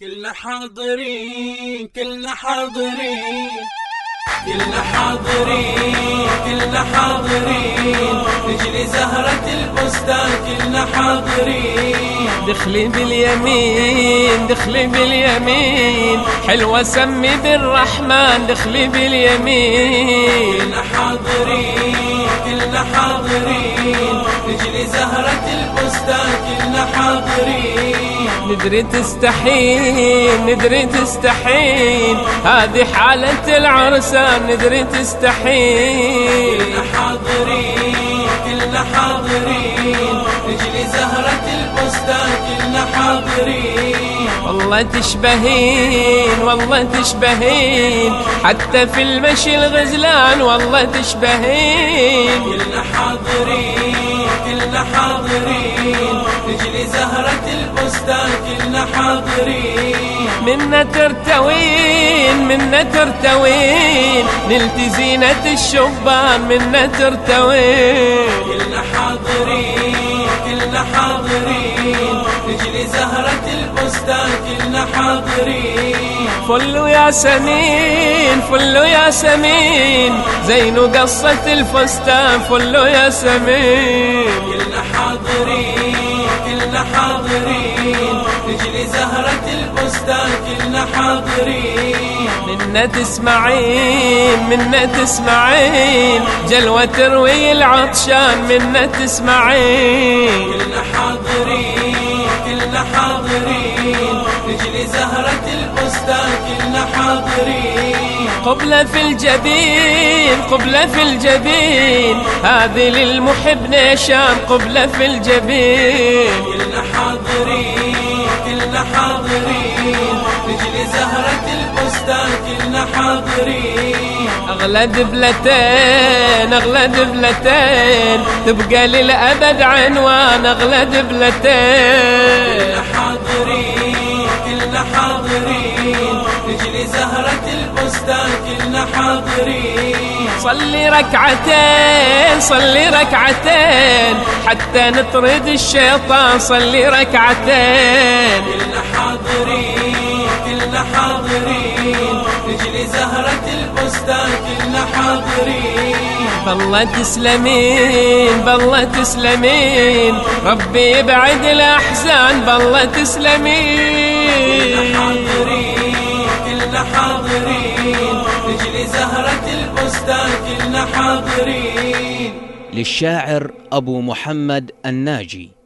كلنا حاضرين كلنا حاضرين. كلنا حاضرين كلنا حاضرين. رجلي زهرة البستان كلنا حاضرين. دخلي باليمين دخلي باليمين. حلوة سمي بالرحمن دخلي باليمين. كلنا حاضرين كلنا حاضرين. رجلي زهرة البستان كلنا حاضرين. ندري تستحين ندري تستحين هذه حالة العرسان ندري تستحين كلنا حاضرين كلنا حاضرين. رجلي زهرة البستان كلنا حاضرين. والله تشبهين والله تشبهين. حتى في المشي الغزلان والله تشبهين. كلنا حاضرين كلنا حاضرين. رجلي زهرة البستان كلنا حاضرين. منا ترتوين منا ترتوين نلتي زينة الشبان منا ترتوين كلنا حاضرين كلنا حاضرين. رجلي زهرة البستان كلنا حاضرين. فلو يا سمين فلو يا سمين. زين قصة الفستان فلو يا سمين. كلنا حاضرين. حاضرين. رجلي زهرة البستان كلنا حاضرين. منا تسمعين منا تسمعين. جلوة تروي العطشان منا تسمعين. كلنا حاضرين كلنا حاضرين. رجلي زهرة البستان كلنا حاضرين. قبلة في الجبين قبلة في الجبين. هذه للمحب نيشان قبلة في الجبين. كلنا كلنا حاضرين. أغلى دبلتين أغلى دبلتين تبقى للأبد عنوان أغلى دبلتين كلنا حاضرين كلنا حاضرين. رجلي زهرة البستان كلنا حاضرين. صلي ركعتين صلي ركعتين. حتى نطرد الشيطان صلي ركعتين. كلنا حاضرين كلنا حاضرين. رجلي زهرة البستان كلنا حاضرين. بالله تسلمين بالله تسلمين. ربي يبعد الأحزان بالله كلنا تسلمين حاضرين كلنا حاضرين. رجلي زهرة البستان كلنا حاضرين. للشاعر أبو محمد الناجي.